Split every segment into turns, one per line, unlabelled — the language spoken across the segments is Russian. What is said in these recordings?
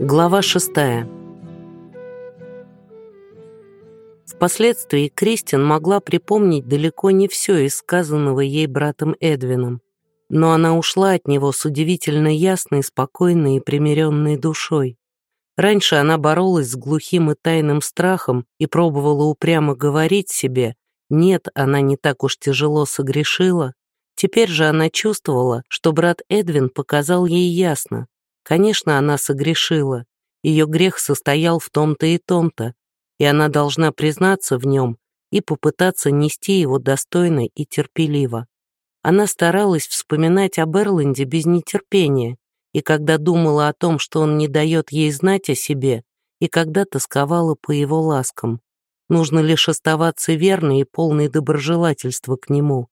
Глава шестая. Впоследствии Кристин могла припомнить далеко не все из сказанного ей братом Эдвином, но она ушла от него с удивительно ясной, спокойной и примиренной душой. Раньше она боролась с глухим и тайным страхом и пробовала упрямо говорить себе «нет, она не так уж тяжело согрешила». Теперь же она чувствовала, что брат Эдвин показал ей ясно, Конечно, она согрешила. Ее грех состоял в том-то и том-то, и она должна признаться в нем и попытаться нести его достойно и терпеливо. Она старалась вспоминать об Эрланде без нетерпения, и когда думала о том, что он не дает ей знать о себе, и когда тосковала по его ласкам. Нужно лишь оставаться верной и полной доброжелательства к нему.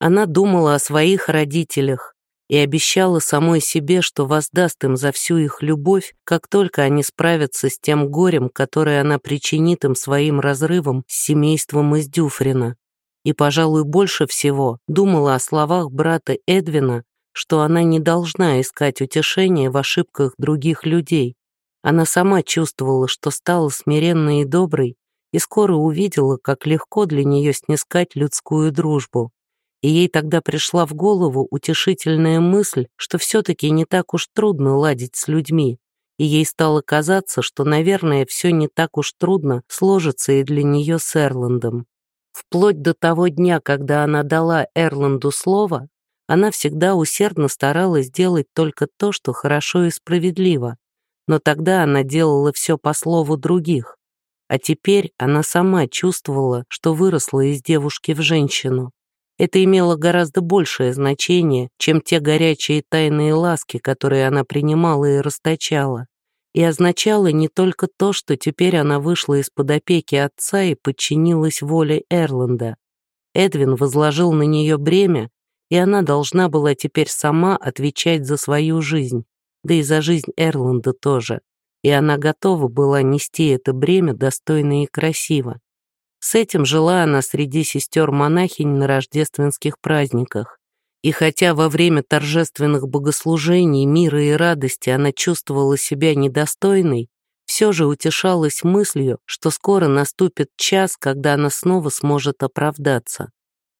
Она думала о своих родителях, и обещала самой себе, что воздаст им за всю их любовь, как только они справятся с тем горем, которое она причинит им своим разрывом с семейством из Дюфрина. И, пожалуй, больше всего думала о словах брата Эдвина, что она не должна искать утешения в ошибках других людей. Она сама чувствовала, что стала смиренной и доброй, и скоро увидела, как легко для нее снискать людскую дружбу и ей тогда пришла в голову утешительная мысль, что все-таки не так уж трудно ладить с людьми, и ей стало казаться, что, наверное, все не так уж трудно сложится и для нее с Эрландом. Вплоть до того дня, когда она дала Эрланду слово, она всегда усердно старалась делать только то, что хорошо и справедливо, но тогда она делала все по слову других, а теперь она сама чувствовала, что выросла из девушки в женщину. Это имело гораздо большее значение, чем те горячие тайные ласки, которые она принимала и расточала, и означало не только то, что теперь она вышла из-под опеки отца и подчинилась воле Эрланда. Эдвин возложил на нее бремя, и она должна была теперь сама отвечать за свою жизнь, да и за жизнь Эрланда тоже, и она готова была нести это бремя достойно и красиво. С этим жила она среди сестер-монахинь на рождественских праздниках. И хотя во время торжественных богослужений, мира и радости она чувствовала себя недостойной, все же утешалась мыслью, что скоро наступит час, когда она снова сможет оправдаться.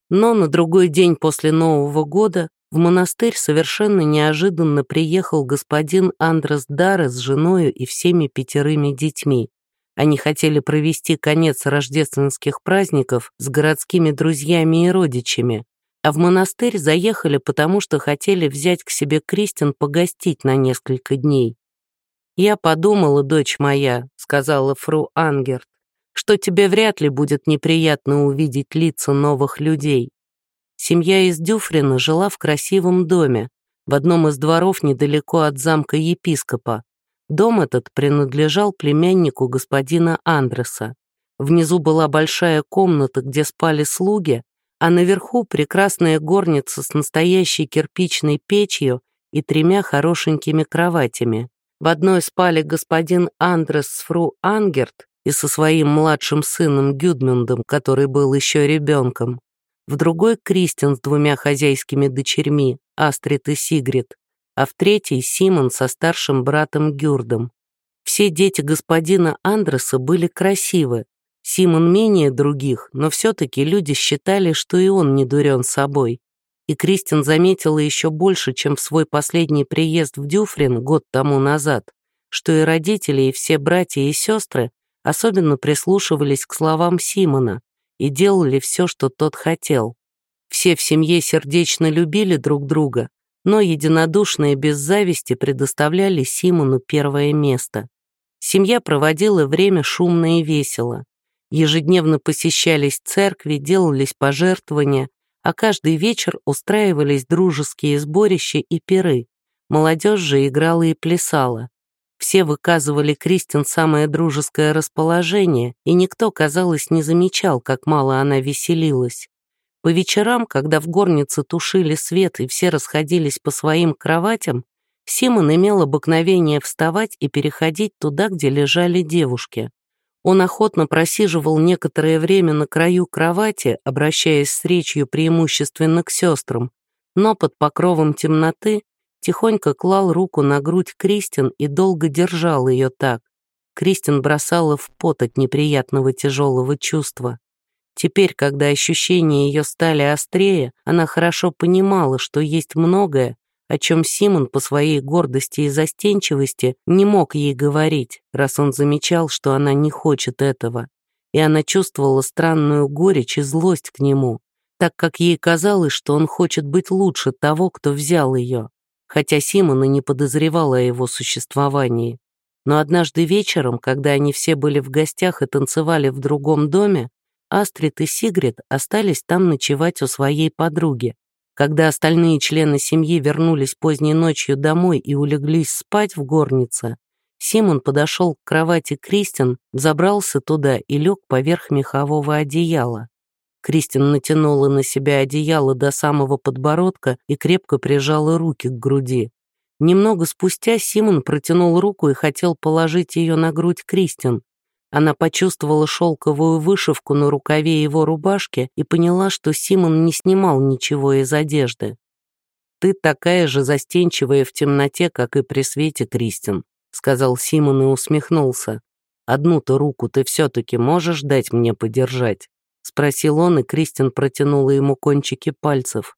Но на другой день после Нового года в монастырь совершенно неожиданно приехал господин Андрес Дары с женою и всеми пятерыми детьми. Они хотели провести конец рождественских праздников с городскими друзьями и родичами, а в монастырь заехали, потому что хотели взять к себе Кристин погостить на несколько дней. «Я подумала, дочь моя», — сказала фру Ангерт, «что тебе вряд ли будет неприятно увидеть лица новых людей. Семья из Дюфрина жила в красивом доме, в одном из дворов недалеко от замка епископа. Дом этот принадлежал племяннику господина Андреса. Внизу была большая комната, где спали слуги, а наверху прекрасная горница с настоящей кирпичной печью и тремя хорошенькими кроватями. В одной спали господин Андрес с фру Ангерт и со своим младшим сыном Гюдмюндом, который был еще ребенком. В другой Кристин с двумя хозяйскими дочерьми, Астрид и Сигрид а в третьей Симон со старшим братом Гюрдом. Все дети господина Андреса были красивы. Симон менее других, но все-таки люди считали, что и он не дурен собой. И Кристин заметила еще больше, чем в свой последний приезд в Дюфрин год тому назад, что и родители, и все братья и сестры особенно прислушивались к словам Симона и делали все, что тот хотел. Все в семье сердечно любили друг друга, но единодушно и без зависти предоставляли Симону первое место. Семья проводила время шумно и весело. Ежедневно посещались церкви, делались пожертвования, а каждый вечер устраивались дружеские сборища и пиры. Молодежь же играла и плясала. Все выказывали Кристин самое дружеское расположение, и никто, казалось, не замечал, как мало она веселилась. По вечерам, когда в горнице тушили свет и все расходились по своим кроватям, Симон имел обыкновение вставать и переходить туда, где лежали девушки. Он охотно просиживал некоторое время на краю кровати, обращаясь с речью преимущественно к сестрам, но под покровом темноты тихонько клал руку на грудь Кристин и долго держал ее так. Кристин бросала в пот от неприятного тяжелого чувства. Теперь, когда ощущения ее стали острее, она хорошо понимала, что есть многое, о чем Симон по своей гордости и застенчивости не мог ей говорить, раз он замечал, что она не хочет этого. И она чувствовала странную горечь и злость к нему, так как ей казалось, что он хочет быть лучше того, кто взял ее, хотя Симона не подозревала о его существовании. Но однажды вечером, когда они все были в гостях и танцевали в другом доме, Астрид и Сигрид остались там ночевать у своей подруги, когда остальные члены семьи вернулись поздней ночью домой и улеглись спать в горнице, Симон подошел к кровати Кристин, забрался туда и лег поверх мехового одеяла. Кристин натянула на себя одеяло до самого подбородка и крепко прижала руки к груди. Немного спустя Симон протянул руку и хотел положить ее на грудь Кристин, она почувствовала шелковую вышивку на рукаве его рубашки и поняла, что Симон не снимал ничего из одежды. «Ты такая же застенчивая в темноте, как и при свете, Кристин», сказал Симон и усмехнулся. «Одну-то руку ты все-таки можешь дать мне подержать?» спросил он, и Кристин протянула ему кончики пальцев.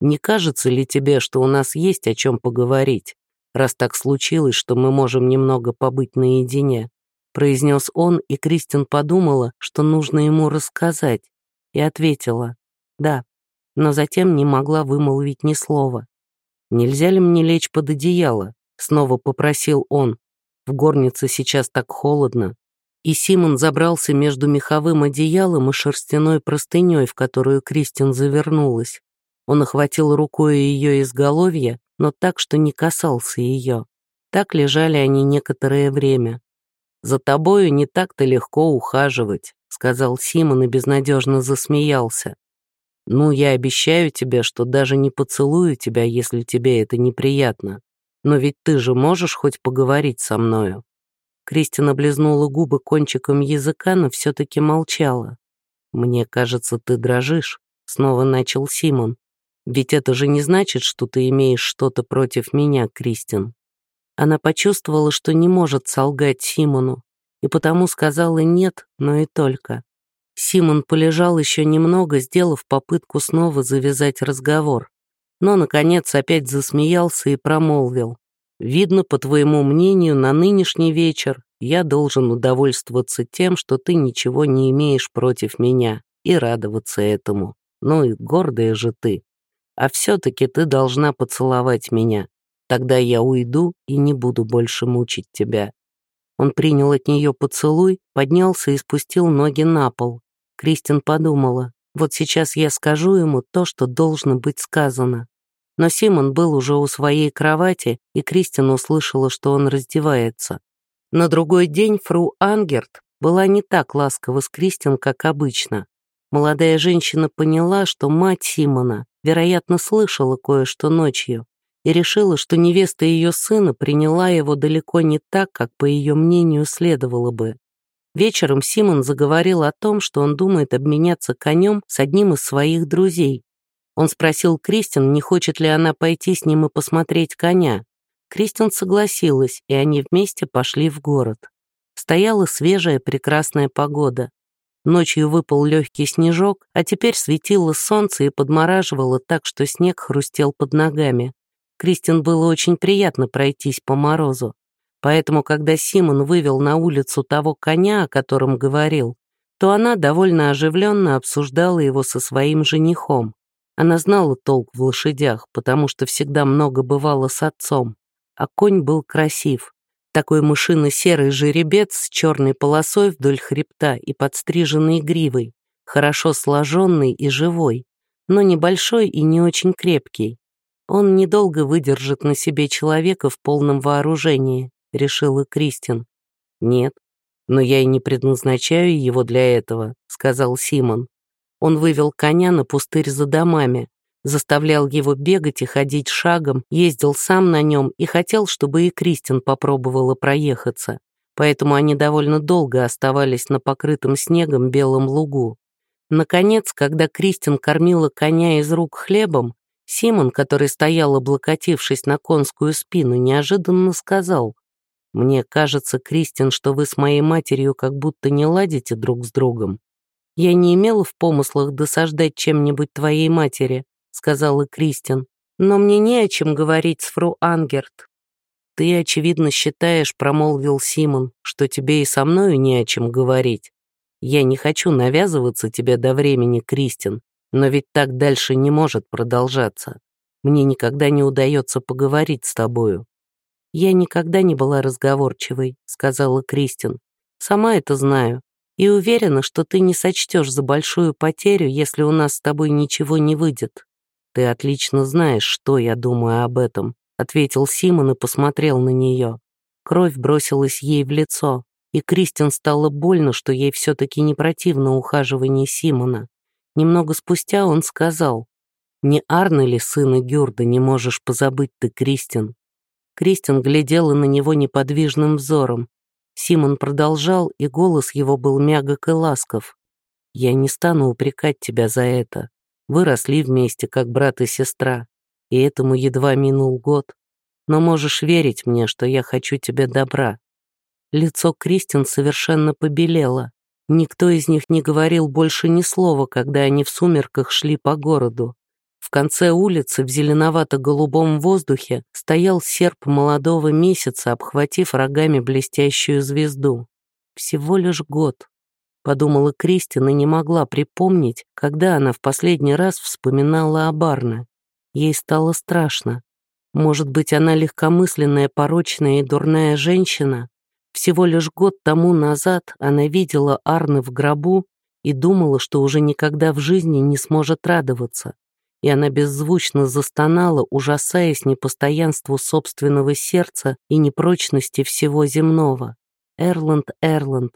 «Не кажется ли тебе, что у нас есть о чем поговорить, раз так случилось, что мы можем немного побыть наедине?» Произнес он, и Кристин подумала, что нужно ему рассказать, и ответила «да», но затем не могла вымолвить ни слова. «Нельзя ли мне лечь под одеяло?» — снова попросил он. «В горнице сейчас так холодно». И Симон забрался между меховым одеялом и шерстяной простыней, в которую Кристин завернулась. Он охватил рукой ее изголовья, но так, что не касался ее. Так лежали они некоторое время. «За тобою не так-то легко ухаживать», — сказал Симон и безнадежно засмеялся. «Ну, я обещаю тебе, что даже не поцелую тебя, если тебе это неприятно. Но ведь ты же можешь хоть поговорить со мною». Кристина облизнула губы кончиком языка, но все-таки молчала. «Мне кажется, ты дрожишь», — снова начал Симон. «Ведь это же не значит, что ты имеешь что-то против меня, Кристин». Она почувствовала, что не может солгать Симону, и потому сказала «нет», но и только. Симон полежал еще немного, сделав попытку снова завязать разговор. Но, наконец, опять засмеялся и промолвил. «Видно, по твоему мнению, на нынешний вечер я должен удовольствоваться тем, что ты ничего не имеешь против меня, и радоваться этому. Ну и гордая же ты. А все-таки ты должна поцеловать меня. Тогда я уйду и не буду больше мучить тебя». Он принял от нее поцелуй, поднялся и спустил ноги на пол. Кристин подумала, вот сейчас я скажу ему то, что должно быть сказано. Но Симон был уже у своей кровати, и Кристин услышала, что он раздевается. На другой день фру Ангерт была не так ласкова с Кристин, как обычно. Молодая женщина поняла, что мать Симона, вероятно, слышала кое-что ночью, и решила, что невеста ее сына приняла его далеко не так, как, по ее мнению, следовало бы. Вечером Симон заговорил о том, что он думает обменяться конем с одним из своих друзей. Он спросил Кристин, не хочет ли она пойти с ним и посмотреть коня. Кристин согласилась, и они вместе пошли в город. Стояла свежая прекрасная погода. Ночью выпал легкий снежок, а теперь светило солнце и подмораживало так, что снег хрустел под ногами. Кристин было очень приятно пройтись по морозу. Поэтому, когда Симон вывел на улицу того коня, о котором говорил, то она довольно оживленно обсуждала его со своим женихом. Она знала толк в лошадях, потому что всегда много бывало с отцом. А конь был красив. Такой мышино-серый жеребец с черной полосой вдоль хребта и подстриженной гривой, хорошо сложенный и живой, но небольшой и не очень крепкий. «Он недолго выдержит на себе человека в полном вооружении», — решила Кристин. «Нет, но я и не предназначаю его для этого», — сказал Симон. Он вывел коня на пустырь за домами, заставлял его бегать и ходить шагом, ездил сам на нем и хотел, чтобы и Кристин попробовала проехаться. Поэтому они довольно долго оставались на покрытом снегом белом лугу. Наконец, когда Кристин кормила коня из рук хлебом, Симон, который стоял, облокотившись на конскую спину, неожиданно сказал, «Мне кажется, Кристин, что вы с моей матерью как будто не ладите друг с другом. Я не имела в помыслах досаждать чем-нибудь твоей матери», сказала Кристин, «но мне не о чем говорить с фру Ангерт». «Ты, очевидно, считаешь, — промолвил Симон, — что тебе и со мною не о чем говорить. Я не хочу навязываться тебе до времени, Кристин, но ведь так дальше не может продолжаться. Мне никогда не удается поговорить с тобою». «Я никогда не была разговорчивой», — сказала Кристин. «Сама это знаю. И уверена, что ты не сочтешь за большую потерю, если у нас с тобой ничего не выйдет. Ты отлично знаешь, что я думаю об этом», — ответил Симон и посмотрел на нее. Кровь бросилась ей в лицо, и Кристин стало больно, что ей все-таки не противно ухаживание Симона. Немного спустя он сказал, «Не Арна ли сына Гюрда не можешь позабыть ты, Кристин?» Кристин глядела на него неподвижным взором. Симон продолжал, и голос его был мягок и ласков. «Я не стану упрекать тебя за это. Вы росли вместе, как брат и сестра, и этому едва минул год. Но можешь верить мне, что я хочу тебе добра». Лицо Кристин совершенно побелело. Никто из них не говорил больше ни слова, когда они в сумерках шли по городу. В конце улицы в зеленовато-голубом воздухе стоял серп молодого месяца, обхватив рогами блестящую звезду. Всего лишь год. Подумала Кристина не могла припомнить, когда она в последний раз вспоминала о Барне. Ей стало страшно. Может быть, она легкомысленная, порочная и дурная женщина? Всего лишь год тому назад она видела Арны в гробу и думала, что уже никогда в жизни не сможет радоваться. И она беззвучно застонала, ужасаясь непостоянству собственного сердца и непрочности всего земного. Эрланд, Эрланд,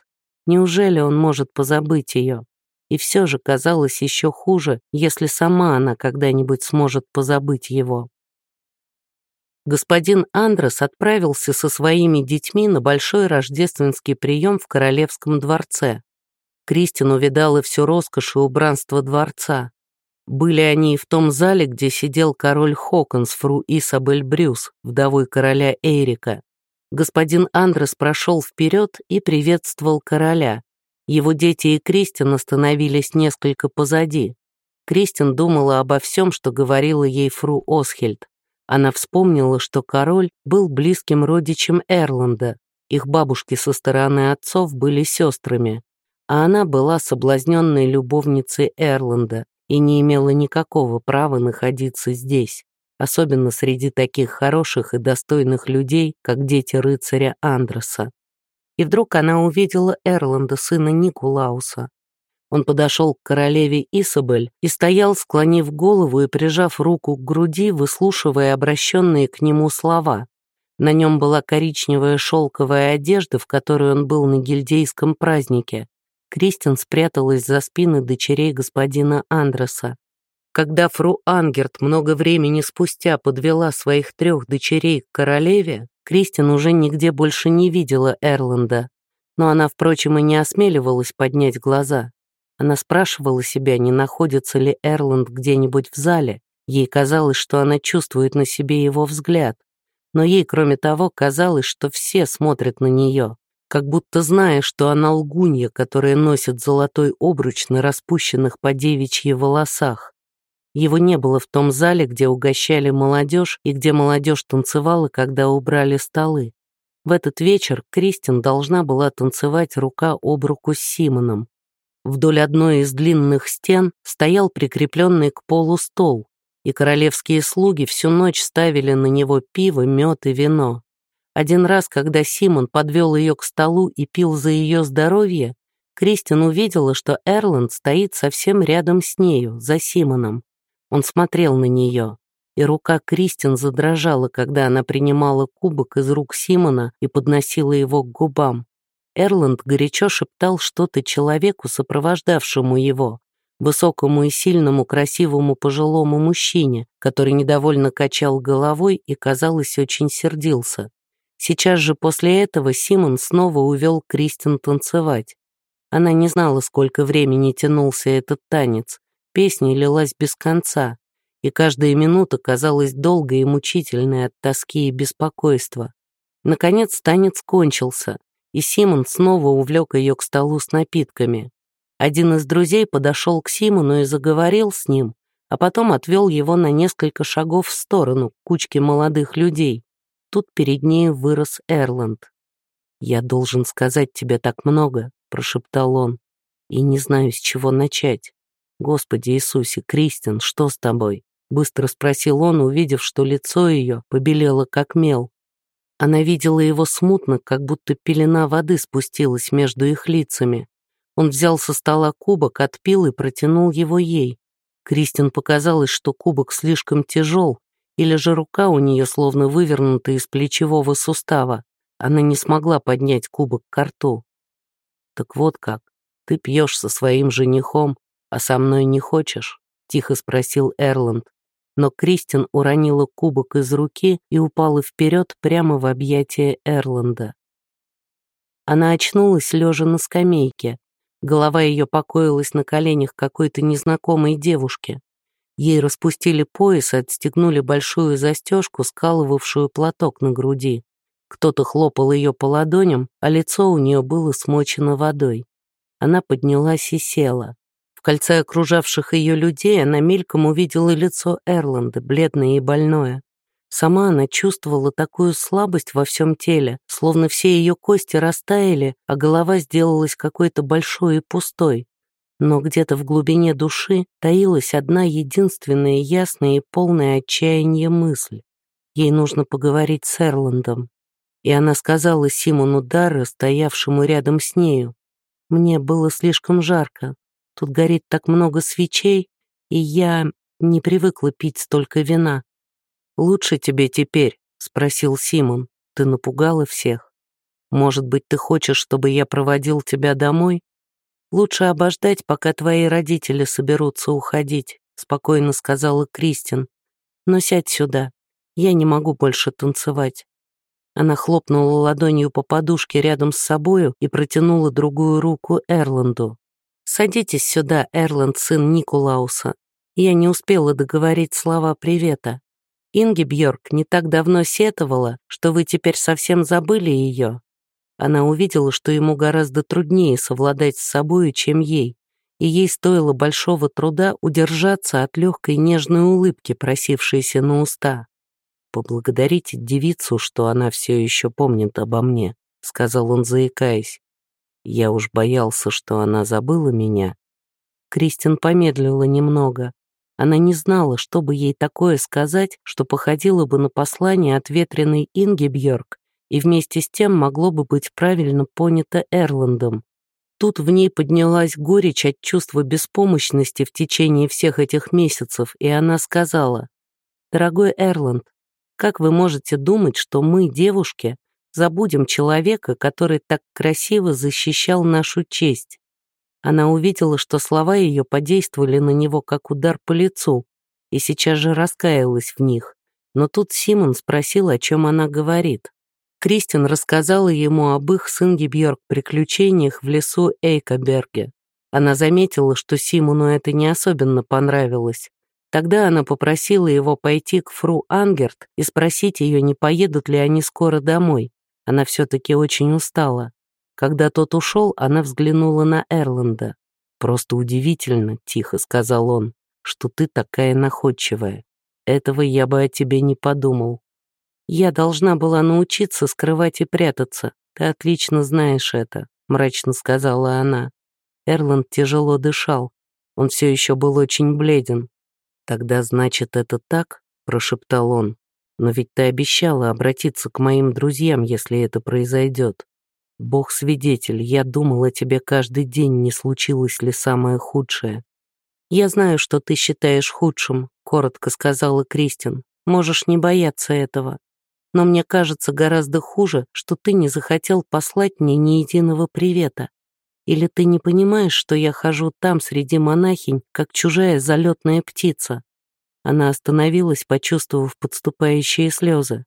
неужели он может позабыть ее? И все же казалось еще хуже, если сама она когда-нибудь сможет позабыть его господин Андрес отправился со своими детьми на большой рождественский прием в Королевском дворце. Кристин увидала всю роскошь и убранство дворца. Были они и в том зале, где сидел король Хокон с фру Исабель Брюс, вдовой короля Эрика. Господин Андрес прошел вперед и приветствовал короля. Его дети и Кристин остановились несколько позади. Кристин думала обо всем, что говорила ей фру Осхельд. Она вспомнила, что король был близким родичем Эрланда, их бабушки со стороны отцов были сестрами, а она была соблазненной любовницей Эрланда и не имела никакого права находиться здесь, особенно среди таких хороших и достойных людей, как дети рыцаря Андреса. И вдруг она увидела Эрланда, сына Никулауса, он подошел к королеве Исабель и стоял, склонив голову и прижав руку к груди, выслушивая обращенные к нему слова. На нем была коричневая шелковая одежда, в которой он был на гильдейском празднике. Кристин спряталась за спины дочерей господина Андреса. Когда фру Ангерт много времени спустя подвела своих трех дочерей к королеве, Кристин уже нигде больше не видела Эрланда. Но она, впрочем, и не осмеливалась поднять глаза. Она спрашивала себя, не находится ли Эрланд где-нибудь в зале. Ей казалось, что она чувствует на себе его взгляд. Но ей, кроме того, казалось, что все смотрят на нее, как будто зная, что она лгунья, которая носит золотой обруч на распущенных по девичьи волосах. Его не было в том зале, где угощали молодежь и где молодежь танцевала, когда убрали столы. В этот вечер Кристин должна была танцевать рука об руку с Симоном. Вдоль одной из длинных стен стоял прикрепленный к полу стол, и королевские слуги всю ночь ставили на него пиво, мед и вино. Один раз, когда Симон подвел ее к столу и пил за ее здоровье, Кристин увидела, что Эрланд стоит совсем рядом с нею, за Симоном. Он смотрел на нее, и рука Кристин задрожала, когда она принимала кубок из рук Симона и подносила его к губам. Эрланд горячо шептал что-то человеку, сопровождавшему его, высокому и сильному красивому пожилому мужчине, который недовольно качал головой и, казалось, очень сердился. Сейчас же после этого Симон снова увел Кристин танцевать. Она не знала, сколько времени тянулся этот танец. Песня лилась без конца. и каждая минута казалась долгой и мучительной от тоски и беспокойства. Наконец танец кончился, и Симон снова увлек ее к столу с напитками. Один из друзей подошел к Симону и заговорил с ним, а потом отвел его на несколько шагов в сторону к кучке молодых людей. Тут перед ней вырос Эрланд. «Я должен сказать тебе так много», — прошептал он, «и не знаю, с чего начать. Господи Иисусе, Кристин, что с тобой?» — быстро спросил он, увидев, что лицо ее побелело как мел. Она видела его смутно, как будто пелена воды спустилась между их лицами. Он взял со стола кубок, отпил и протянул его ей. Кристин показалось, что кубок слишком тяжел, или же рука у нее словно вывернута из плечевого сустава. Она не смогла поднять кубок к рту. «Так вот как, ты пьешь со своим женихом, а со мной не хочешь?» — тихо спросил Эрланд. Но Кристин уронила кубок из руки и упала вперед прямо в объятия Эрланда. Она очнулась, лежа на скамейке. Голова ее покоилась на коленях какой-то незнакомой девушки. Ей распустили пояс и отстегнули большую застежку, скалывавшую платок на груди. Кто-то хлопал ее по ладоням, а лицо у нее было смочено водой. Она поднялась и села. В кольце окружавших ее людей она мельком увидела лицо Эрланда, бледное и больное. Сама она чувствовала такую слабость во всем теле, словно все ее кости растаяли, а голова сделалась какой-то большой и пустой. Но где-то в глубине души таилась одна единственная ясная и полная отчаяния мысль. Ей нужно поговорить с Эрландом. И она сказала Симону Дарре, стоявшему рядом с нею. «Мне было слишком жарко. Тут горит так много свечей, и я не привыкла пить столько вина». «Лучше тебе теперь?» — спросил Симон. «Ты напугала всех. Может быть, ты хочешь, чтобы я проводил тебя домой?» «Лучше обождать, пока твои родители соберутся уходить», — спокойно сказала Кристин. «Но сядь сюда. Я не могу больше танцевать». Она хлопнула ладонью по подушке рядом с собою и протянула другую руку Эрланду. «Садитесь сюда, Эрланд, сын Никулауса». Я не успела договорить слова привета. Инги Бьорк не так давно сетовала, что вы теперь совсем забыли ее, она увидела, что ему гораздо труднее совладать с собой, чем ей, и ей стоило большого труда удержаться от легкой нежной улыбки, просившейся на уста. «Поблагодарите девицу, что она все еще помнит обо мне», — сказал он, заикаясь. «Я уж боялся, что она забыла меня». Кристин помедлила немного. Она не знала, что бы ей такое сказать, что походило бы на послание от ветреной Инги Бьорк, и вместе с тем могло бы быть правильно понято Эрландом. Тут в ней поднялась горечь от чувства беспомощности в течение всех этих месяцев, и она сказала, «Дорогой Эрланд, как вы можете думать, что мы, девушки, забудем человека, который так красиво защищал нашу честь?» Она увидела, что слова ее подействовали на него как удар по лицу, и сейчас же раскаялась в них. Но тут Симон спросил, о чем она говорит. Кристин рассказала ему об их с Ингебьорг приключениях в лесу Эйкоберге. Она заметила, что Симону это не особенно понравилось. Тогда она попросила его пойти к фру Ангерт и спросить ее, не поедут ли они скоро домой. Она все-таки очень устала. Когда тот ушел, она взглянула на Эрланда. «Просто удивительно», — тихо сказал он, — «что ты такая находчивая. Этого я бы о тебе не подумал». Я должна была научиться скрывать и прятаться. Ты отлично знаешь это», — мрачно сказала она. Эрланд тяжело дышал. Он все еще был очень бледен. «Тогда, значит, это так?» — прошептал он. «Но ведь ты обещала обратиться к моим друзьям, если это произойдет. Бог свидетель, я думал о тебе каждый день, не случилось ли самое худшее». «Я знаю, что ты считаешь худшим», — коротко сказала Кристин. «Можешь не бояться этого но мне кажется гораздо хуже, что ты не захотел послать мне ни единого привета. Или ты не понимаешь, что я хожу там среди монахинь, как чужая залетная птица?» Она остановилась, почувствовав подступающие слезы.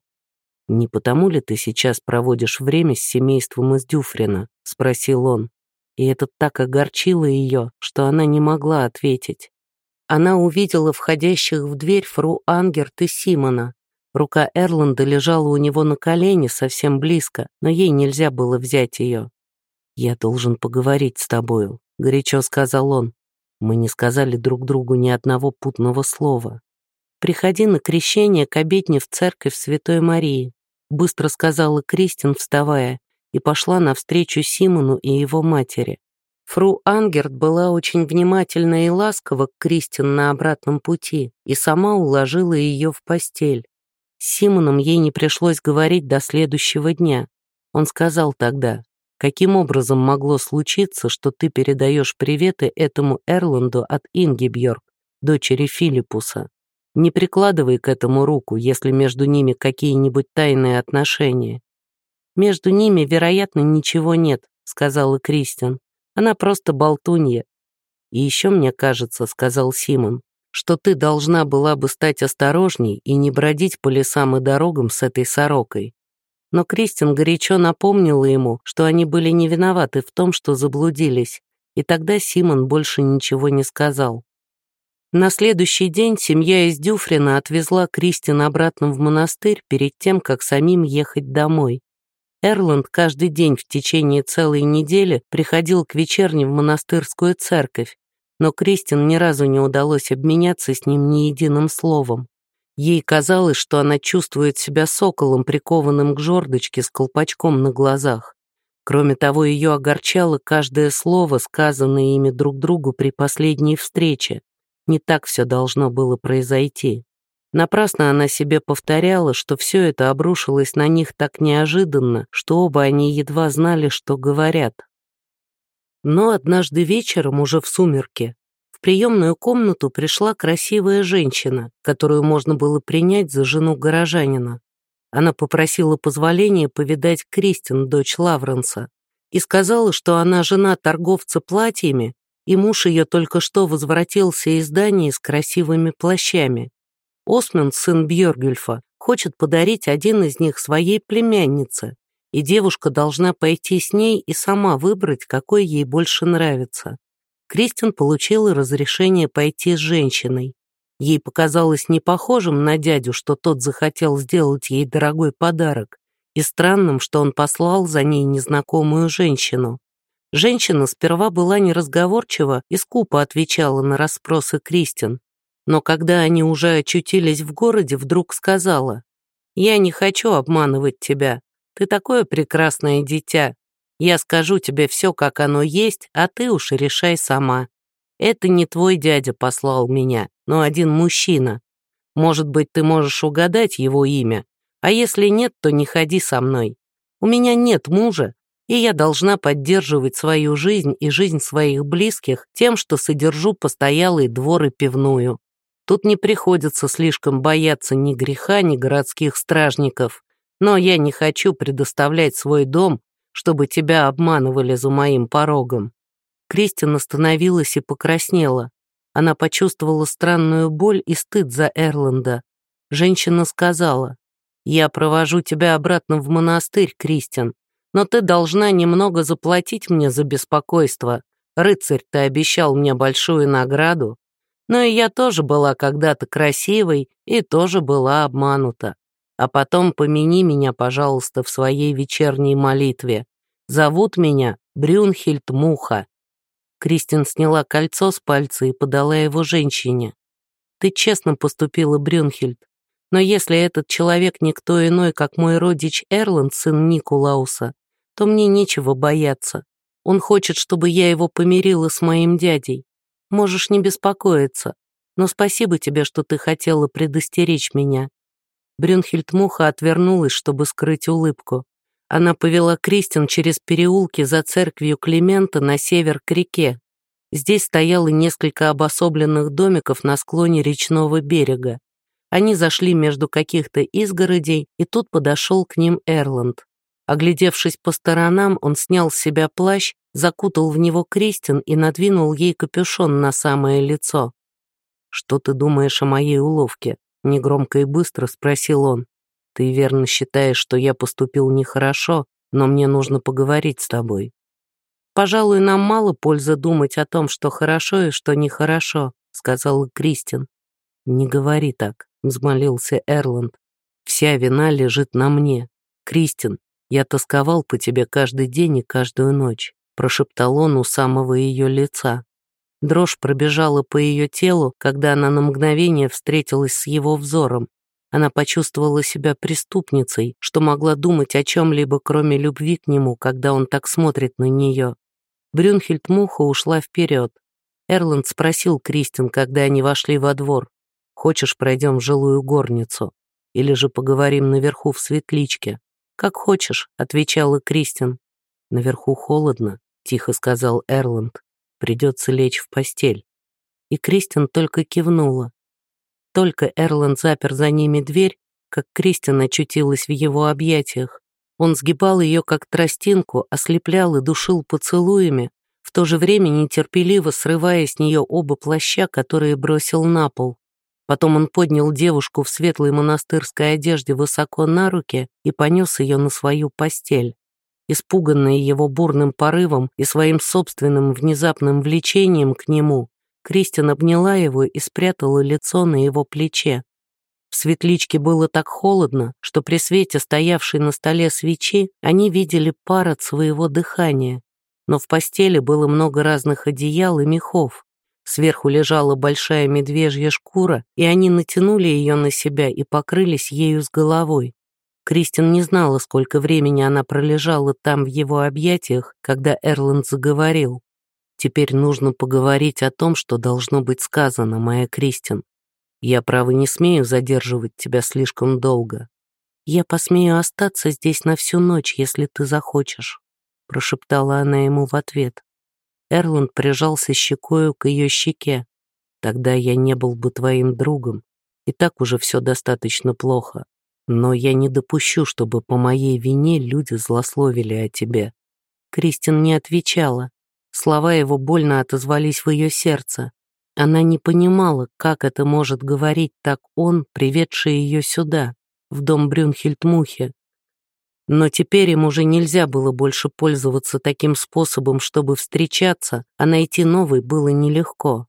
«Не потому ли ты сейчас проводишь время с семейством из Дюфрина?» — спросил он. И это так огорчило ее, что она не могла ответить. она увидела входящих в дверь фру Ангерт и Симона. Рука Эрланда лежала у него на колене совсем близко, но ей нельзя было взять ее. «Я должен поговорить с тобою», — горячо сказал он. Мы не сказали друг другу ни одного путного слова. «Приходи на крещение к обедне в церковь Святой Марии», — быстро сказала Кристин, вставая, и пошла навстречу Симону и его матери. Фру Ангерт была очень внимательна и ласкова к Кристин на обратном пути и сама уложила ее в постель. С Симоном ей не пришлось говорить до следующего дня. Он сказал тогда, Каким образом могло случиться, что ты передаешь приветы этому Эрланду от Инги Бьорк, дочери Филиппуса? Не прикладывай к этому руку, если между ними какие-нибудь тайные отношения. Между ними, вероятно, ничего нет, сказала Кристиан. Она просто болтунья. И еще мне кажется, сказал Симон, что ты должна была бы стать осторожней и не бродить по лесам и дорогам с этой сорокой но Кристин горячо напомнила ему, что они были не виноваты в том, что заблудились, и тогда Симон больше ничего не сказал. На следующий день семья из Дюфрина отвезла Кристин обратно в монастырь перед тем, как самим ехать домой. Эрланд каждый день в течение целой недели приходил к вечерне в монастырскую церковь, но Кристин ни разу не удалось обменяться с ним ни единым словом. Ей казалось, что она чувствует себя соколом, прикованным к жердочке с колпачком на глазах. Кроме того, ее огорчало каждое слово, сказанное ими друг другу при последней встрече. Не так все должно было произойти. Напрасно она себе повторяла, что все это обрушилось на них так неожиданно, что оба они едва знали, что говорят. Но однажды вечером, уже в сумерке, в приемную комнату пришла красивая женщина, которую можно было принять за жену горожанина. Она попросила позволения повидать Кристин, дочь Лавренса, и сказала, что она жена торговца платьями, и муж ее только что возвратился из Дании с красивыми плащами. Осман, сын Бьоргюльфа, хочет подарить один из них своей племяннице, и девушка должна пойти с ней и сама выбрать, какой ей больше нравится. Кристин получила разрешение пойти с женщиной. Ей показалось непохожим на дядю, что тот захотел сделать ей дорогой подарок, и странным, что он послал за ней незнакомую женщину. Женщина сперва была неразговорчива и скупо отвечала на расспросы Кристин, но когда они уже очутились в городе, вдруг сказала, «Я не хочу обманывать тебя. Ты такое прекрасное дитя, я скажу тебе все, как оно есть, а ты уж решай сама. Это не твой дядя послал меня, но один мужчина. Может быть, ты можешь угадать его имя, а если нет, то не ходи со мной. У меня нет мужа, и я должна поддерживать свою жизнь и жизнь своих близких тем, что содержу постоялый двор и пивную. Тут не приходится слишком бояться ни греха, ни городских стражников. Но я не хочу предоставлять свой дом чтобы тебя обманывали за моим порогом». Кристин остановилась и покраснела. Она почувствовала странную боль и стыд за Эрланда. Женщина сказала, «Я провожу тебя обратно в монастырь, Кристин, но ты должна немного заплатить мне за беспокойство. Рыцарь, ты обещал мне большую награду. Но и я тоже была когда-то красивой и тоже была обманута. А потом помяни меня, пожалуйста, в своей вечерней молитве. Зовут меня Брюнхельд Муха». Кристин сняла кольцо с пальца и подала его женщине. «Ты честно поступила, Брюнхельд. Но если этот человек никто иной, как мой родич Эрланд, сын Никулауса, то мне нечего бояться. Он хочет, чтобы я его помирила с моим дядей. Можешь не беспокоиться. Но спасибо тебе, что ты хотела предостеречь меня. Брюнхельд Муха отвернулась, чтобы скрыть улыбку. Она повела Кристин через переулки за церковью Климента на север к реке. Здесь стояло несколько обособленных домиков на склоне речного берега. Они зашли между каких-то изгородей, и тут подошел к ним Эрланд. Оглядевшись по сторонам, он снял с себя плащ, закутал в него Кристин и надвинул ей капюшон на самое лицо. «Что ты думаешь о моей уловке?» Негромко и быстро спросил он. «Ты верно считаешь, что я поступил нехорошо, но мне нужно поговорить с тобой». «Пожалуй, нам мало пользы думать о том, что хорошо и что нехорошо», сказала Кристин. «Не говори так», — взмолился Эрланд. «Вся вина лежит на мне. Кристин, я тосковал по тебе каждый день и каждую ночь», — прошептал он у самого ее лица. Дрожь пробежала по ее телу, когда она на мгновение встретилась с его взором. Она почувствовала себя преступницей, что могла думать о чем-либо, кроме любви к нему, когда он так смотрит на нее. Брюнхельд Муха ушла вперед. Эрланд спросил Кристин, когда они вошли во двор. «Хочешь, пройдем в жилую горницу? Или же поговорим наверху в светличке?» «Как хочешь», — отвечала Кристин. «Наверху холодно», — тихо сказал Эрланд. «Придется лечь в постель». И Кристин только кивнула. Только Эрланд запер за ними дверь, как Кристин очутилась в его объятиях. Он сгибал ее как тростинку, ослеплял и душил поцелуями, в то же время нетерпеливо срывая с нее оба плаща, которые бросил на пол. Потом он поднял девушку в светлой монастырской одежде высоко на руки и понес ее на свою постель. Испуганная его бурным порывом и своим собственным внезапным влечением к нему, Кристин обняла его и спрятала лицо на его плече. В светличке было так холодно, что при свете стоявшей на столе свечи они видели пар от своего дыхания. Но в постели было много разных одеял и мехов. Сверху лежала большая медвежья шкура, и они натянули ее на себя и покрылись ею с головой. Кристин не знала, сколько времени она пролежала там в его объятиях, когда Эрланд заговорил. «Теперь нужно поговорить о том, что должно быть сказано, моя Кристин. Я, право, не смею задерживать тебя слишком долго. Я посмею остаться здесь на всю ночь, если ты захочешь», — прошептала она ему в ответ. Эрланд прижался щекою к ее щеке. «Тогда я не был бы твоим другом. И так уже все достаточно плохо. Но я не допущу, чтобы по моей вине люди злословили о тебе». Кристин не отвечала. Слова его больно отозвались в ее сердце. Она не понимала, как это может говорить так он, приведший ее сюда, в дом Брюнхельдмухе. Но теперь им уже нельзя было больше пользоваться таким способом, чтобы встречаться, а найти новый было нелегко.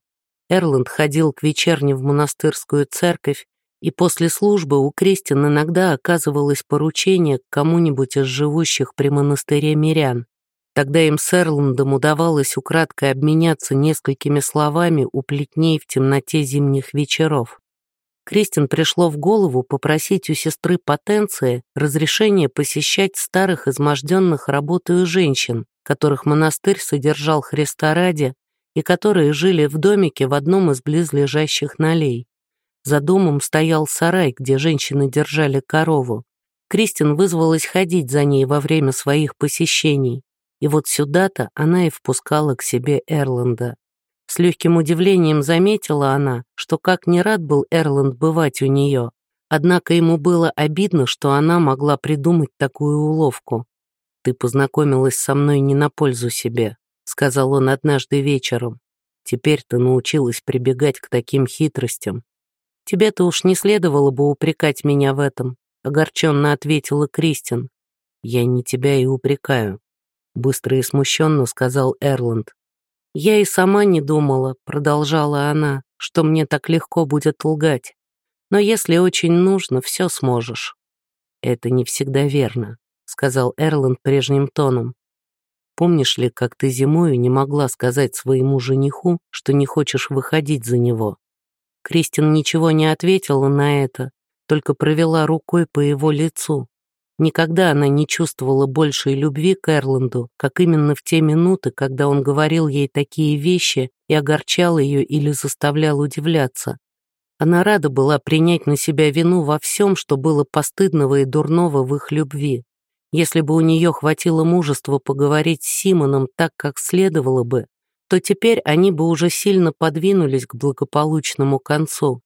Эрланд ходил к вечерне в монастырскую церковь, и после службы у Кристин иногда оказывалось поручение к кому-нибудь из живущих при монастыре мирян. Тогда им с Эрландом удавалось украдкой обменяться несколькими словами у плетней в темноте зимних вечеров. Кристин пришло в голову попросить у сестры Потенции разрешение посещать старых изможденных работаю женщин, которых монастырь содержал Христа ради и которые жили в домике в одном из близлежащих налей. За домом стоял сарай, где женщины держали корову. Кристин вызвалась ходить за ней во время своих посещений. И вот сюда-то она и впускала к себе Эрланда. С легким удивлением заметила она, что как не рад был Эрланд бывать у нее, однако ему было обидно, что она могла придумать такую уловку. «Ты познакомилась со мной не на пользу себе», — сказал он однажды вечером. «Теперь ты научилась прибегать к таким хитростям. Тебе-то уж не следовало бы упрекать меня в этом», — огорченно ответила Кристин. «Я не тебя и упрекаю быстро и смущенно сказал Эрланд. «Я и сама не думала», — продолжала она, «что мне так легко будет лгать. Но если очень нужно, все сможешь». «Это не всегда верно», — сказал Эрланд прежним тоном. «Помнишь ли, как ты зимою не могла сказать своему жениху, что не хочешь выходить за него?» Кристин ничего не ответила на это, только провела рукой по его лицу. Никогда она не чувствовала большей любви к Эрланду, как именно в те минуты, когда он говорил ей такие вещи и огорчал ее или заставлял удивляться. Она рада была принять на себя вину во всем, что было постыдного и дурного в их любви. Если бы у нее хватило мужества поговорить с Симоном так, как следовало бы, то теперь они бы уже сильно подвинулись к благополучному концу.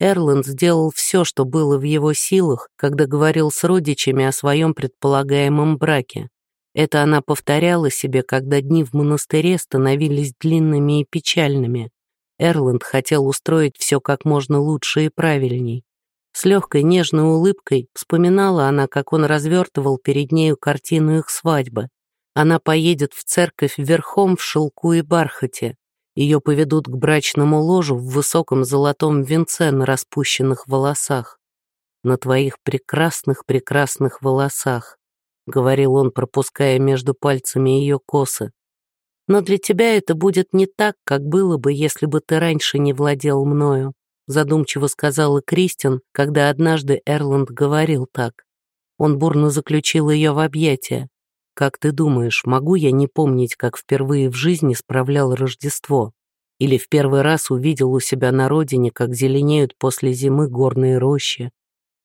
Эрланд сделал все, что было в его силах, когда говорил с родичами о своем предполагаемом браке. Это она повторяла себе, когда дни в монастыре становились длинными и печальными. Эрланд хотел устроить все как можно лучше и правильней. С легкой нежной улыбкой вспоминала она, как он развертывал перед нею картину их свадьбы. Она поедет в церковь верхом в шелку и бархате, Ее поведут к брачному ложу в высоком золотом венце на распущенных волосах. На твоих прекрасных-прекрасных волосах, говорил он, пропуская между пальцами ее косы. Но для тебя это будет не так, как было бы, если бы ты раньше не владел мною, задумчиво сказала Кристин, когда однажды Эрланд говорил так. Он бурно заключил ее в объятия. Как ты думаешь, могу я не помнить, как впервые в жизни справлял Рождество? Или в первый раз увидел у себя на родине, как зеленеют после зимы горные рощи?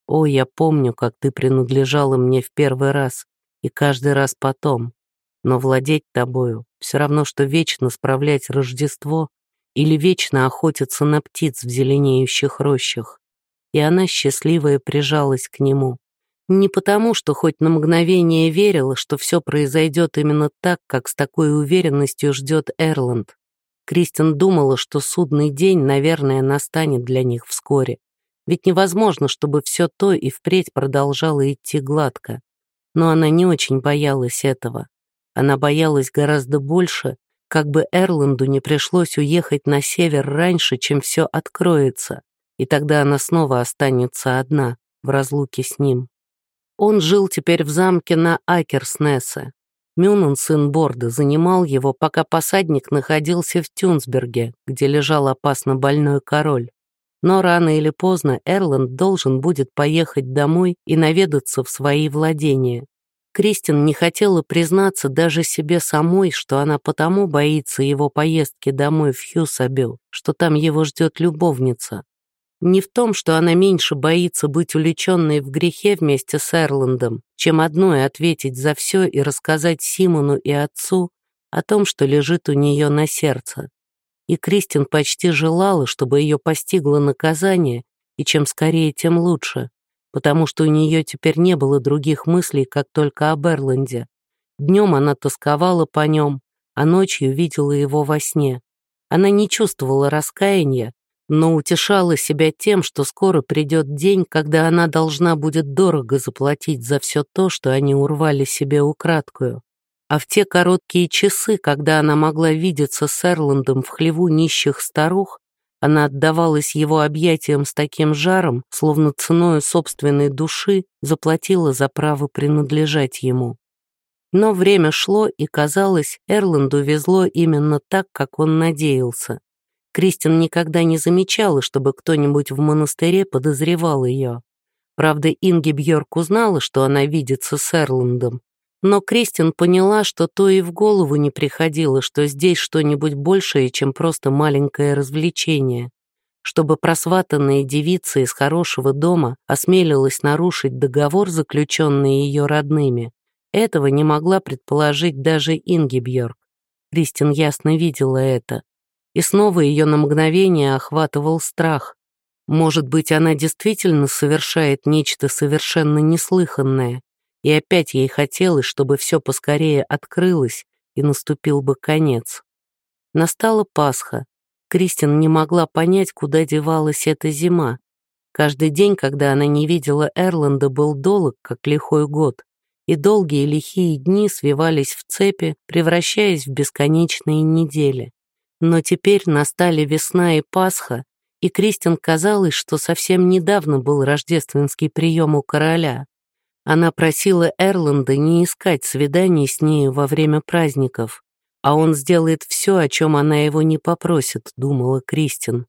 О, я помню, как ты принадлежала мне в первый раз и каждый раз потом. Но владеть тобою все равно, что вечно справлять Рождество или вечно охотиться на птиц в зеленеющих рощах. И она счастливая прижалась к нему. Не потому, что хоть на мгновение верила, что все произойдет именно так, как с такой уверенностью ждет Эрланд. Кристин думала, что судный день, наверное, настанет для них вскоре. Ведь невозможно, чтобы все то и впредь продолжало идти гладко. Но она не очень боялась этого. Она боялась гораздо больше, как бы Эрланду не пришлось уехать на север раньше, чем все откроется, и тогда она снова останется одна, в разлуке с ним. Он жил теперь в замке на Акерснессе. Мюнан, сын Борда, занимал его, пока посадник находился в Тюнсберге, где лежал опасно больной король. Но рано или поздно Эрланд должен будет поехать домой и наведаться в свои владения. Кристин не хотела признаться даже себе самой, что она потому боится его поездки домой в Хьюсабю, что там его ждет любовница. Не в том, что она меньше боится быть увлеченной в грехе вместе с Эрландом, чем одной ответить за все и рассказать Симону и отцу о том, что лежит у нее на сердце. И Кристин почти желала, чтобы ее постигло наказание, и чем скорее, тем лучше, потому что у нее теперь не было других мыслей, как только об Эрланде. Днем она тосковала по нем, а ночью видела его во сне. Она не чувствовала раскаяния, но утешала себя тем, что скоро придет день, когда она должна будет дорого заплатить за все то, что они урвали себе украдкую. А в те короткие часы, когда она могла видеться с Эрландом в хлеву нищих старух, она отдавалась его объятиям с таким жаром, словно ценою собственной души заплатила за право принадлежать ему. Но время шло, и, казалось, Эрланду везло именно так, как он надеялся. Кристин никогда не замечала, чтобы кто-нибудь в монастыре подозревал ее. Правда, Инги Бьорк узнала, что она видится с Эрландом, но Кристин поняла, что то и в голову не приходило, что здесь что-нибудь большее, чем просто маленькое развлечение. Чтобы просватанная девица из хорошего дома осмелилась нарушить договор, заключенный ее родными, этого не могла предположить даже Инги Бьорк. Кристин ясно видела это и снова ее на мгновение охватывал страх. Может быть, она действительно совершает нечто совершенно неслыханное, и опять ей хотелось, чтобы все поскорее открылось и наступил бы конец. Настала Пасха. Кристин не могла понять, куда девалась эта зима. Каждый день, когда она не видела Эрланда, был долг, как лихой год, и долгие лихие дни свивались в цепи, превращаясь в бесконечные недели. Но теперь настали весна и Пасха, и Кристин казалось, что совсем недавно был рождественский прием у короля. Она просила Эрланда не искать свиданий с нею во время праздников, а он сделает все, о чем она его не попросит, думала Кристин.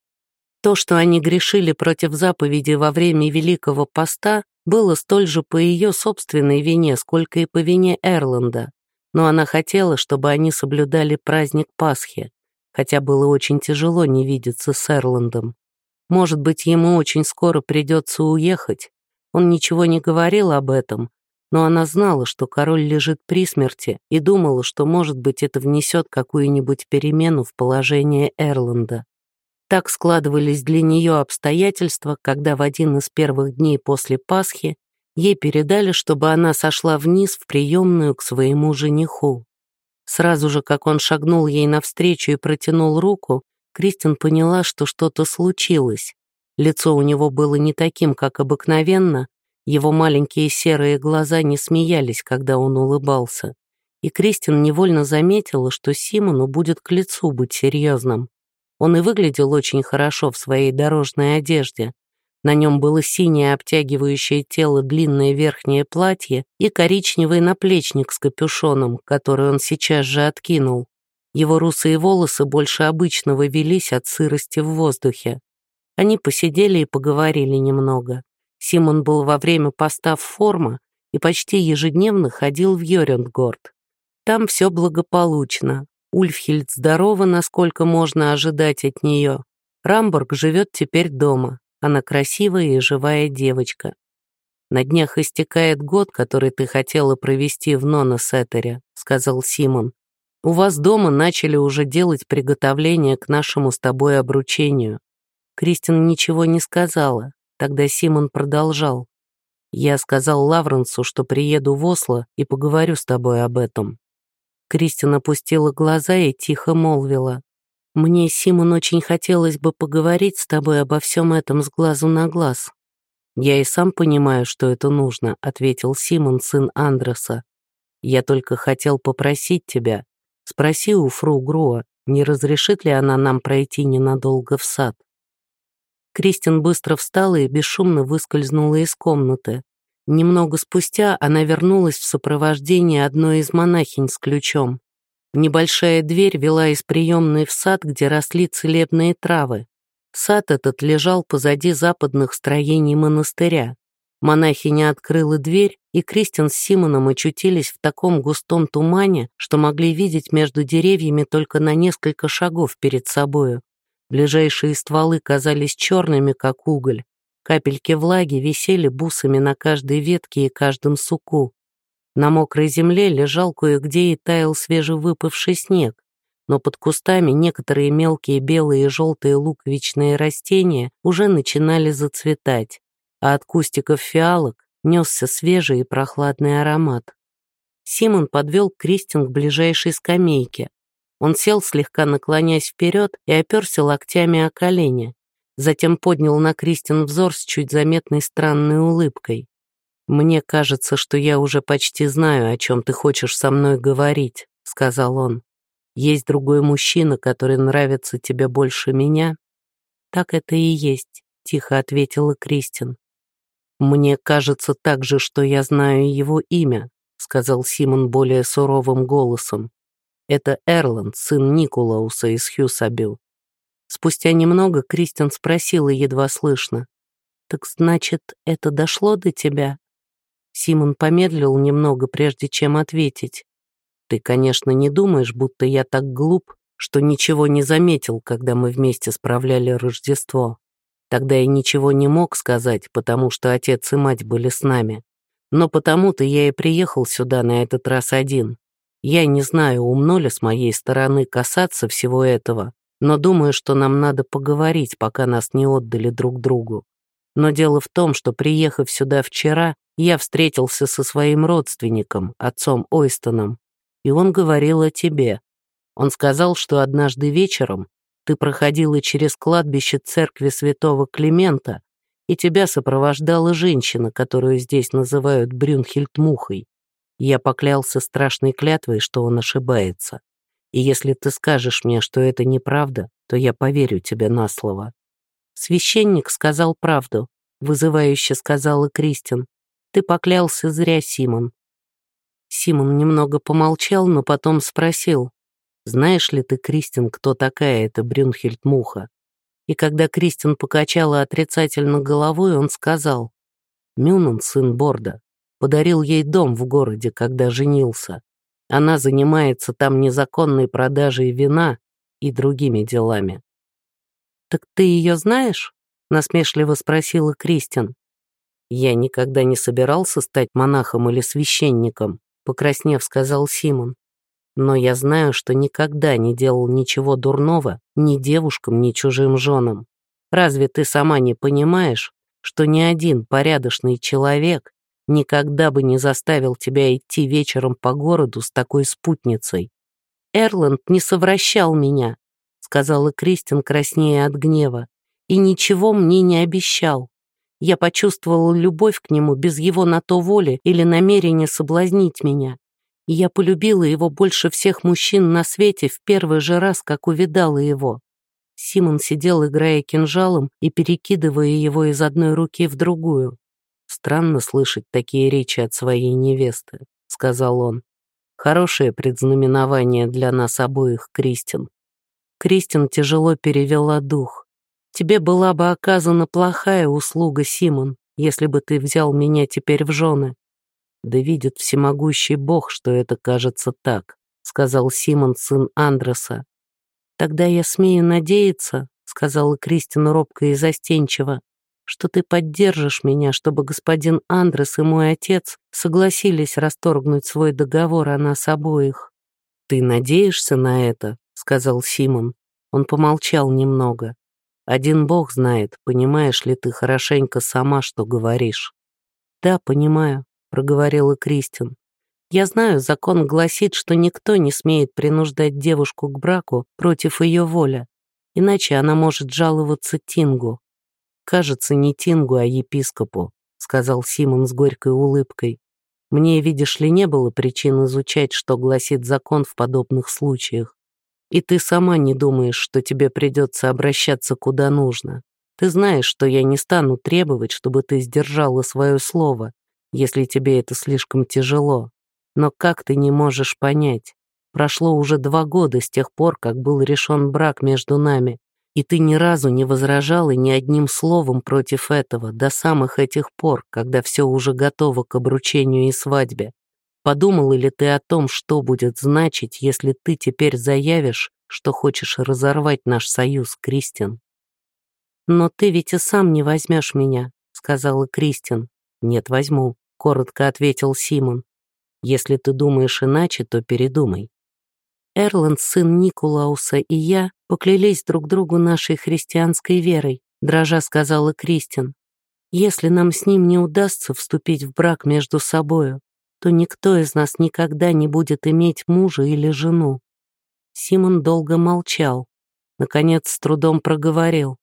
То, что они грешили против заповеди во время Великого Поста, было столь же по ее собственной вине, сколько и по вине Эрланда, но она хотела, чтобы они соблюдали праздник Пасхи хотя было очень тяжело не видеться с Эрландом. Может быть, ему очень скоро придется уехать. Он ничего не говорил об этом, но она знала, что король лежит при смерти и думала, что, может быть, это внесет какую-нибудь перемену в положение Эрланда. Так складывались для нее обстоятельства, когда в один из первых дней после Пасхи ей передали, чтобы она сошла вниз в приемную к своему жениху. Сразу же, как он шагнул ей навстречу и протянул руку, Кристин поняла, что что-то случилось. Лицо у него было не таким, как обыкновенно, его маленькие серые глаза не смеялись, когда он улыбался. И Кристин невольно заметила, что Симону будет к лицу быть серьезным. Он и выглядел очень хорошо в своей дорожной одежде. На нем было синее обтягивающее тело длинное верхнее платье и коричневый наплечник с капюшоном, который он сейчас же откинул. Его русые волосы больше обычного велись от сырости в воздухе. Они посидели и поговорили немного. Симон был во время поста в форма и почти ежедневно ходил в Йорюндгорд. Там все благополучно. Ульфхильд здорова, насколько можно ожидать от нее. Рамбург живет теперь дома. Она красивая и живая девочка. «На днях истекает год, который ты хотела провести в Ноносеттере», — сказал Симон. «У вас дома начали уже делать приготовления к нашему с тобой обручению». Кристин ничего не сказала. Тогда Симон продолжал. «Я сказал Лавренсу, что приеду в Осло и поговорю с тобой об этом». Кристин опустила глаза и тихо молвила. «Мне, Симон, очень хотелось бы поговорить с тобой обо всем этом с глазу на глаз». «Я и сам понимаю, что это нужно», — ответил Симон, сын Андреса. «Я только хотел попросить тебя. Спроси у фру Груа, не разрешит ли она нам пройти ненадолго в сад?» Кристин быстро встала и бесшумно выскользнула из комнаты. Немного спустя она вернулась в сопровождении одной из монахинь с ключом. Небольшая дверь вела из приемной в сад, где росли целебные травы. Сад этот лежал позади западных строений монастыря. Монахиня открыла дверь, и Кристин с Симоном очутились в таком густом тумане, что могли видеть между деревьями только на несколько шагов перед собою. Ближайшие стволы казались черными, как уголь. Капельки влаги висели бусами на каждой ветке и каждом суку. На мокрой земле лежал кое-где и таял свежевыпавший снег, но под кустами некоторые мелкие белые и желтые луковичные растения уже начинали зацветать, а от кустиков фиалок несся свежий и прохладный аромат. Симон подвел Кристин к ближайшей скамейке. Он сел, слегка наклоняясь вперед, и оперся локтями о колени. Затем поднял на Кристин взор с чуть заметной странной улыбкой. «Мне кажется, что я уже почти знаю, о чем ты хочешь со мной говорить», — сказал он. «Есть другой мужчина, который нравится тебе больше меня?» «Так это и есть», — тихо ответила Кристин. «Мне кажется также, что я знаю его имя», — сказал Симон более суровым голосом. «Это Эрланд, сын Никулауса из Хьюсабю». Спустя немного Кристин спросила едва слышно. «Так значит, это дошло до тебя?» Симон помедлил немного, прежде чем ответить. «Ты, конечно, не думаешь, будто я так глуп, что ничего не заметил, когда мы вместе справляли Рождество. Тогда я ничего не мог сказать, потому что отец и мать были с нами. Но потому-то я и приехал сюда на этот раз один. Я не знаю, умно ли с моей стороны касаться всего этого, но думаю, что нам надо поговорить, пока нас не отдали друг другу. Но дело в том, что, приехав сюда вчера, я встретился со своим родственником, отцом Ойстоном, и он говорил о тебе. Он сказал, что однажды вечером ты проходила через кладбище церкви святого Климента, и тебя сопровождала женщина, которую здесь называют Брюнхельд-мухой. Я поклялся страшной клятвой, что он ошибается. И если ты скажешь мне, что это неправда, то я поверю тебе на слово». Священник сказал правду, вызывающе сказала Кристин. Ты поклялся зря, Симон». Симон немного помолчал, но потом спросил, «Знаешь ли ты, Кристин, кто такая эта Брюнхельд Муха?» И когда Кристин покачала отрицательно головой, он сказал, «Мюнан, сын Борда, подарил ей дом в городе, когда женился. Она занимается там незаконной продажей вина и другими делами». «Так ты ее знаешь?» — насмешливо спросила Кристин. «Я никогда не собирался стать монахом или священником», покраснев, сказал Симон. «Но я знаю, что никогда не делал ничего дурного ни девушкам, ни чужим женам. Разве ты сама не понимаешь, что ни один порядочный человек никогда бы не заставил тебя идти вечером по городу с такой спутницей? Эрланд не совращал меня», сказала Кристин краснее от гнева, и ничего мне не обещал. Я почувствовала любовь к нему без его на то воли или намерения соблазнить меня. Я полюбила его больше всех мужчин на свете в первый же раз, как увидала его. Симон сидел, играя кинжалом и перекидывая его из одной руки в другую. «Странно слышать такие речи от своей невесты», — сказал он. «Хорошее предзнаменование для нас обоих, Кристин». Кристин тяжело перевела дух. «Тебе была бы оказана плохая услуга, Симон, если бы ты взял меня теперь в жены». «Да видит всемогущий Бог, что это кажется так», — сказал Симон, сын Андреса. «Тогда я смею надеяться», — сказала Кристина робко и застенчиво, «что ты поддержишь меня, чтобы господин Андрес и мой отец согласились расторгнуть свой договор о нас обоих». «Ты надеешься на это?» — сказал Симон. Он помолчал немного. «Один бог знает, понимаешь ли ты хорошенько сама, что говоришь». «Да, понимаю», — проговорила Кристин. Я знаю, закон гласит, что никто не смеет принуждать девушку к браку против ее воли, иначе она может жаловаться Тингу. Кажется, не Тингу, а епископу, сказал Симон с горькой улыбкой. Мне, видишь ли, не было причин изучать, что гласит закон в подобных случаях. И ты сама не думаешь, что тебе придется обращаться куда нужно. Ты знаешь, что я не стану требовать, чтобы ты сдержала свое слово, если тебе это слишком тяжело. Но как ты не можешь понять? Прошло уже два года с тех пор, как был решен брак между нами, и ты ни разу не возражала ни одним словом против этого до самых этих пор, когда все уже готово к обручению и свадьбе. Подумала ли ты о том, что будет значить, если ты теперь заявишь, что хочешь разорвать наш союз, Кристин? «Но ты ведь и сам не возьмешь меня», — сказала Кристин. «Нет, возьму», — коротко ответил Симон. Если ты думаешь иначе, то передумай. Эрланд, сын Никулауса, и я поклялись друг другу нашей христианской верой, дрожа сказала Кристин. Если нам с ним не удастся вступить в брак между собою, то никто из нас никогда не будет иметь мужа или жену. Симон долго молчал, наконец с трудом проговорил.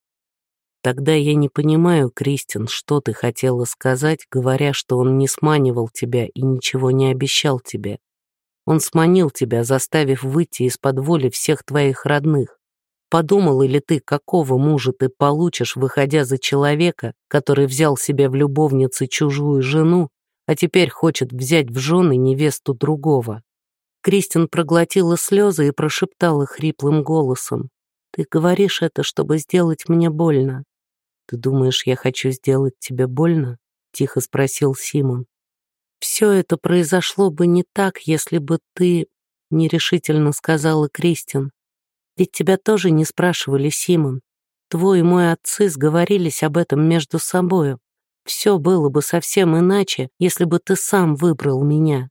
Тогда я не понимаю, Кристин, что ты хотела сказать, говоря, что он не сманивал тебя и ничего не обещал тебе. Он сманил тебя, заставив выйти из-под воли всех твоих родных. Подумал ли ты, какого мужа ты получишь, выходя за человека, который взял себе в любовницы чужую жену, а теперь хочет взять в жены невесту другого? Кристин проглотила слезы и прошептала хриплым голосом. «Ты говоришь это, чтобы сделать мне больно. «Ты думаешь, я хочу сделать тебе больно?» — тихо спросил Симон. «Все это произошло бы не так, если бы ты...» — нерешительно сказала Кристин. «Ведь тебя тоже не спрашивали, Симон. Твой и мой отцы сговорились об этом между собою. Все было бы совсем иначе, если бы ты сам выбрал меня».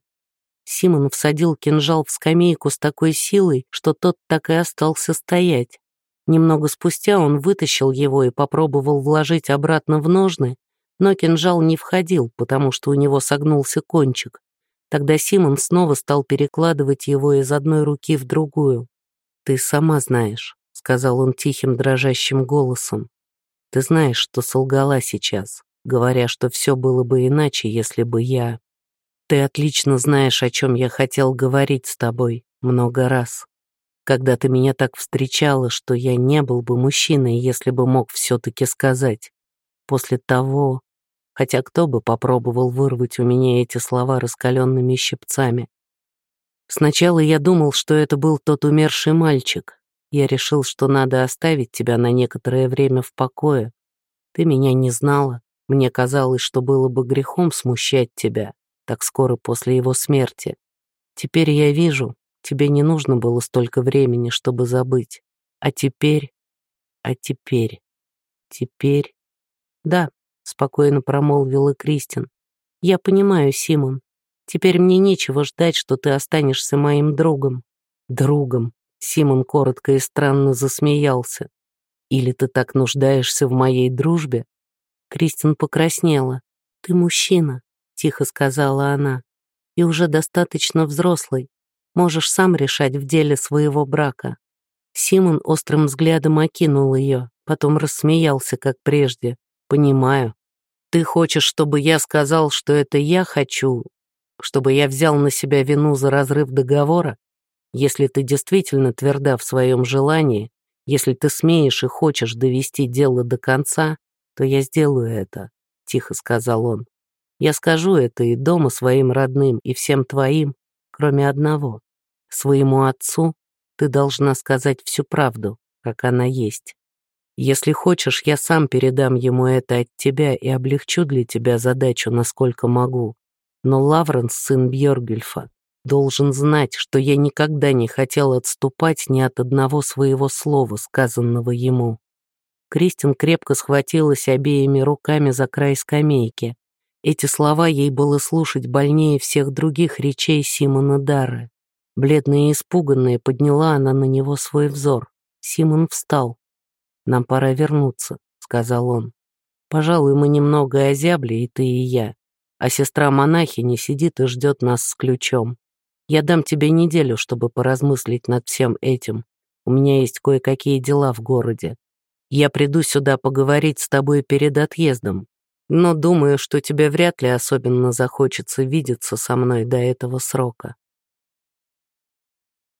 Симон всадил кинжал в скамейку с такой силой, что тот так и остался стоять. Немного спустя он вытащил его и попробовал вложить обратно в ножны, но кинжал не входил, потому что у него согнулся кончик. Тогда Симон снова стал перекладывать его из одной руки в другую. «Ты сама знаешь», — сказал он тихим дрожащим голосом. «Ты знаешь, что солгала сейчас, говоря, что все было бы иначе, если бы я...» «Ты отлично знаешь, о чем я хотел говорить с тобой много раз когда ты меня так встречала, что я не был бы мужчиной, если бы мог все-таки сказать. После того, хотя кто бы попробовал вырвать у меня эти слова раскаленными щипцами. Сначала я думал, что это был тот умерший мальчик. Я решил, что надо оставить тебя на некоторое время в покое. Ты меня не знала. Мне казалось, что было бы грехом смущать тебя так скоро после его смерти. Теперь я вижу, Тебе не нужно было столько времени, чтобы забыть. А теперь... А теперь... Теперь... Да, спокойно промолвила Кристин. Я понимаю, Симон. Теперь мне нечего ждать, что ты останешься моим другом. Другом. Симон коротко и странно засмеялся. Или ты так нуждаешься в моей дружбе? Кристин покраснела. Ты мужчина, тихо сказала она, и уже достаточно взрослый, Можешь сам решать в деле своего брака». Симон острым взглядом окинул ее, потом рассмеялся, как прежде. «Понимаю. Ты хочешь, чтобы я сказал, что это я хочу? чтобы я взял на себя вину за разрыв договора? Если ты действительно тверда в своем желании, если ты смеешь и хочешь довести дело до конца, то я сделаю это», — тихо сказал он. «Я скажу это и дома своим родным, и всем твоим, кроме одного. Своему отцу ты должна сказать всю правду, как она есть. Если хочешь, я сам передам ему это от тебя и облегчу для тебя задачу, насколько могу. Но Лавренс, сын Бьоргельфа, должен знать, что я никогда не хотел отступать ни от одного своего слова, сказанного ему. Кристин крепко схватилась обеими руками за край скамейки. Эти слова ей было слушать больнее всех других речей Симона Дары. Бледная и испуганная подняла она на него свой взор. Симон встал. «Нам пора вернуться», — сказал он. «Пожалуй, мы немного озябли, и ты, и я. А сестра монахини сидит и ждет нас с ключом. Я дам тебе неделю, чтобы поразмыслить над всем этим. У меня есть кое-какие дела в городе. Я приду сюда поговорить с тобой перед отъездом, но думаю, что тебе вряд ли особенно захочется видеться со мной до этого срока.